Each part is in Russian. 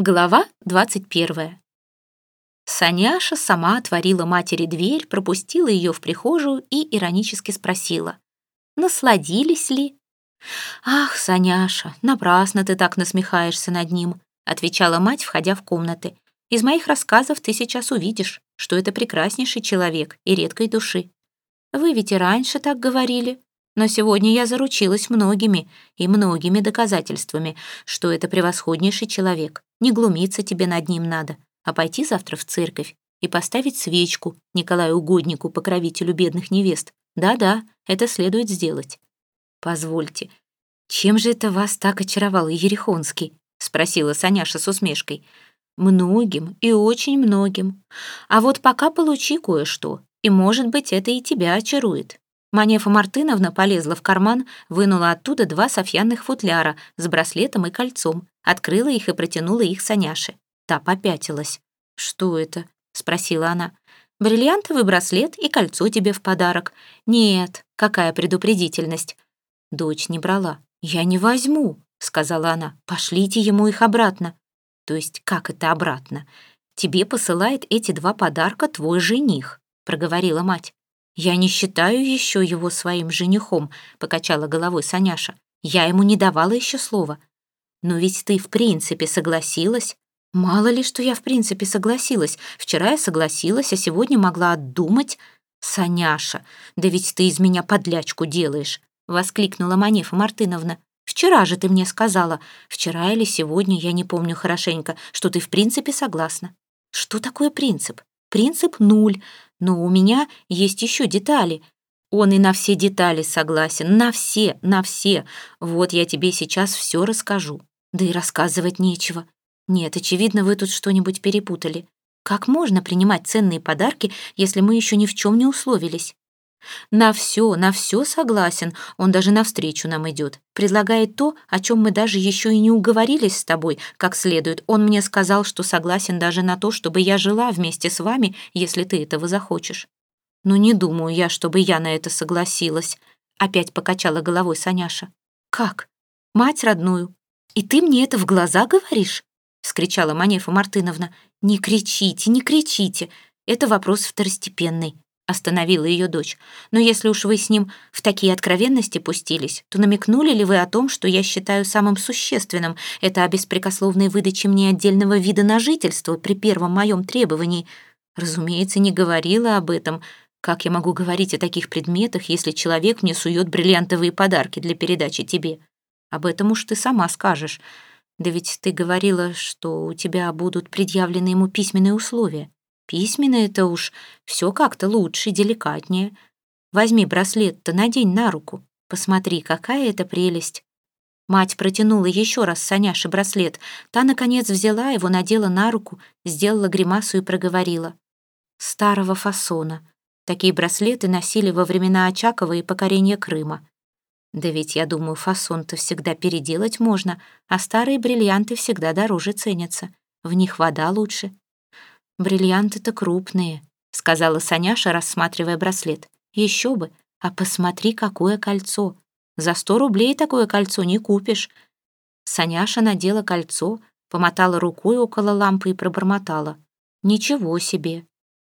Глава 21. Саняша сама отворила матери дверь, пропустила ее в прихожую и иронически спросила. «Насладились ли?» «Ах, Саняша, напрасно ты так насмехаешься над ним», отвечала мать, входя в комнаты. «Из моих рассказов ты сейчас увидишь, что это прекраснейший человек и редкой души. Вы ведь и раньше так говорили, но сегодня я заручилась многими и многими доказательствами, что это превосходнейший человек. Не глумиться тебе над ним надо, а пойти завтра в церковь и поставить свечку Николаю Угоднику, покровителю бедных невест. Да-да, это следует сделать. Позвольте, чем же это вас так очаровал Ерехонский? Спросила Саняша с усмешкой. Многим и очень многим. А вот пока получи кое-что, и, может быть, это и тебя очарует. Манефа Мартыновна полезла в карман, вынула оттуда два софьянных футляра с браслетом и кольцом, открыла их и протянула их Саняше. Та попятилась. «Что это?» — спросила она. «Бриллиантовый браслет и кольцо тебе в подарок». «Нет, какая предупредительность». Дочь не брала. «Я не возьму», — сказала она. «Пошлите ему их обратно». «То есть как это обратно?» «Тебе посылает эти два подарка твой жених», — проговорила мать. «Я не считаю еще его своим женихом», — покачала головой Саняша. «Я ему не давала еще слова». «Но ведь ты в принципе согласилась». «Мало ли, что я в принципе согласилась. Вчера я согласилась, а сегодня могла отдумать». «Саняша, да ведь ты из меня подлячку делаешь», — воскликнула Манефа Мартыновна. «Вчера же ты мне сказала, вчера или сегодня, я не помню хорошенько, что ты в принципе согласна». «Что такое принцип?» «Принцип нуль. Но у меня есть еще детали. Он и на все детали согласен, на все, на все. Вот я тебе сейчас все расскажу. Да и рассказывать нечего. Нет, очевидно, вы тут что-нибудь перепутали. Как можно принимать ценные подарки, если мы еще ни в чем не условились? На все, на все согласен. Он даже навстречу нам идет. Предлагает то, о чем мы даже еще и не уговорились с тобой, как следует. Он мне сказал, что согласен даже на то, чтобы я жила вместе с вами, если ты этого захочешь. Но не думаю я, чтобы я на это согласилась. Опять покачала головой Саняша. Как? Мать родную. И ты мне это в глаза говоришь? Скричала Манефа Мартыновна. Не кричите, не кричите. Это вопрос второстепенный остановила ее дочь. «Но если уж вы с ним в такие откровенности пустились, то намекнули ли вы о том, что я считаю самым существенным это о беспрекословной выдаче мне отдельного вида на жительство при первом моем требовании? Разумеется, не говорила об этом. Как я могу говорить о таких предметах, если человек мне сует бриллиантовые подарки для передачи тебе? Об этом уж ты сама скажешь. Да ведь ты говорила, что у тебя будут предъявлены ему письменные условия». Письменно это уж все как-то лучше, деликатнее. Возьми браслет-то, надень на руку. Посмотри, какая это прелесть. Мать протянула еще раз Саняше браслет. Та, наконец, взяла его, надела на руку, сделала гримасу и проговорила. Старого фасона. Такие браслеты носили во времена Очакова и покорения Крыма. Да ведь, я думаю, фасон-то всегда переделать можно, а старые бриллианты всегда дороже ценятся. В них вода лучше, «Бриллианты-то крупные», — сказала Саняша, рассматривая браслет. «Еще бы! А посмотри, какое кольцо! За сто рублей такое кольцо не купишь!» Саняша надела кольцо, помотала рукой около лампы и пробормотала. «Ничего себе!»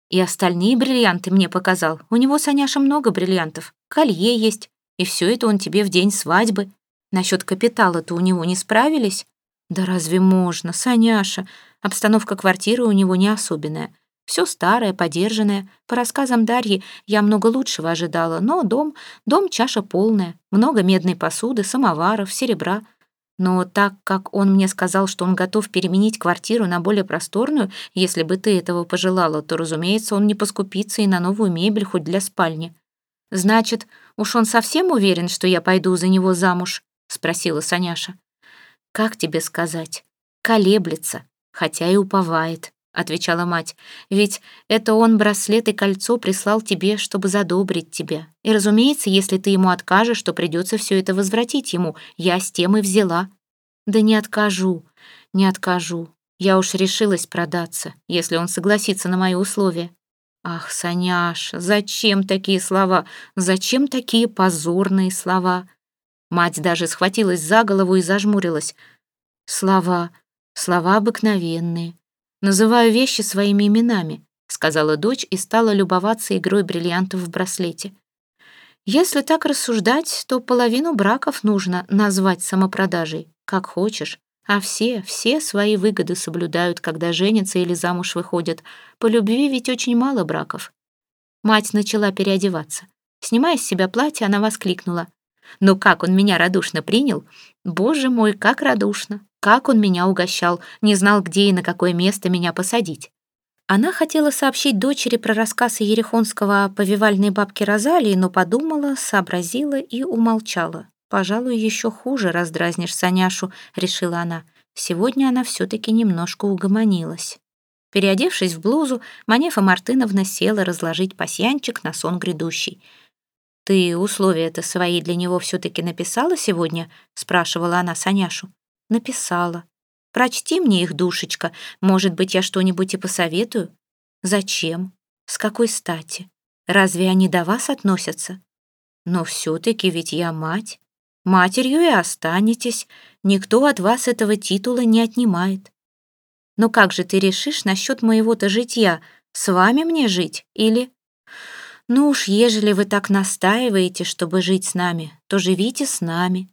И остальные бриллианты мне показал. У него, Саняша, много бриллиантов. Колье есть. И все это он тебе в день свадьбы. Насчет капитала-то у него не справились? Да разве можно, Саняша? Обстановка квартиры у него не особенная. Все старое, подержанное. По рассказам Дарьи, я много лучшего ожидала, но дом, дом чаша полная. Много медной посуды, самоваров, серебра. Но так как он мне сказал, что он готов переменить квартиру на более просторную, если бы ты этого пожелала, то, разумеется, он не поскупится и на новую мебель хоть для спальни. «Значит, уж он совсем уверен, что я пойду за него замуж?» — спросила Саняша. «Как тебе сказать? Колеблется, хотя и уповает», — отвечала мать. «Ведь это он браслет и кольцо прислал тебе, чтобы задобрить тебя. И, разумеется, если ты ему откажешь, то придется все это возвратить ему. Я с тем и взяла». «Да не откажу, не откажу. Я уж решилась продаться, если он согласится на мои условия». «Ах, Саняша, зачем такие слова? Зачем такие позорные слова?» Мать даже схватилась за голову и зажмурилась. «Слова, Слова обыкновенные. Называю вещи своими именами, сказала дочь и стала любоваться игрой бриллиантов в браслете. Если так рассуждать, то половину браков нужно назвать самопродажей, как хочешь. А все, все свои выгоды соблюдают, когда женятся или замуж выходят. По любви ведь очень мало браков. Мать начала переодеваться. Снимая с себя платье, она воскликнула. «Ну как он меня радушно принял? Боже мой, как радушно! Как он меня угощал! Не знал, где и на какое место меня посадить!» Она хотела сообщить дочери про рассказ Ерехонского о повивальной бабке Розалии, но подумала, сообразила и умолчала. «Пожалуй, еще хуже раздразнишь Саняшу», — решила она. Сегодня она все-таки немножко угомонилась. Переодевшись в блузу, Манефа Мартыновна села разложить пасьянчик на сон грядущий. «Ты условия-то свои для него все-таки написала сегодня?» — спрашивала она Саняшу. «Написала. Прочти мне их, душечка. Может быть, я что-нибудь и посоветую? Зачем? С какой стати? Разве они до вас относятся? Но все-таки ведь я мать. Матерью и останетесь. Никто от вас этого титула не отнимает. Но как же ты решишь насчет моего-то житья? С вами мне жить или... Ну уж, ежели вы так настаиваете, чтобы жить с нами, то живите с нами.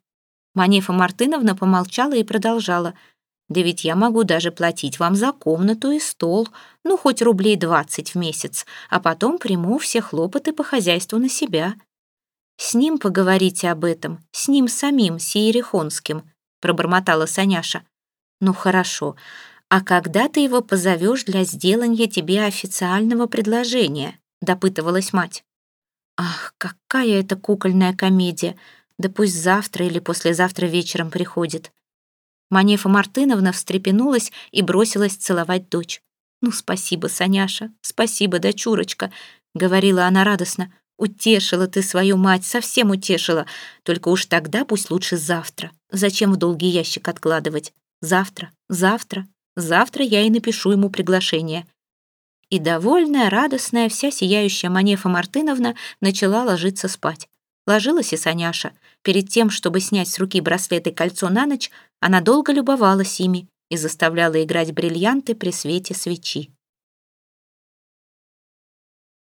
Манефа Мартыновна помолчала и продолжала — да ведь я могу даже платить вам за комнату и стол, ну, хоть рублей двадцать в месяц, а потом приму все хлопоты по хозяйству на себя. С ним поговорите об этом, с ним самим, с Иерихонским, пробормотала Саняша. Ну, хорошо. А когда ты его позовешь для сделания тебе официального предложения? Допытывалась мать. Ах, какая это кукольная комедия. Да пусть завтра или послезавтра вечером приходит. Манефа Мартыновна встрепенулась и бросилась целовать дочь. «Ну, спасибо, Саняша, спасибо, дочурочка», — говорила она радостно. «Утешила ты свою мать, совсем утешила. Только уж тогда пусть лучше завтра. Зачем в долгий ящик откладывать? Завтра, завтра, завтра я и напишу ему приглашение». И довольная, радостная, вся сияющая Манефа Мартыновна начала ложиться спать. Ложилась и Саняша. Перед тем, чтобы снять с руки браслет и кольцо на ночь, она долго любовалась ими и заставляла играть бриллианты при свете свечи.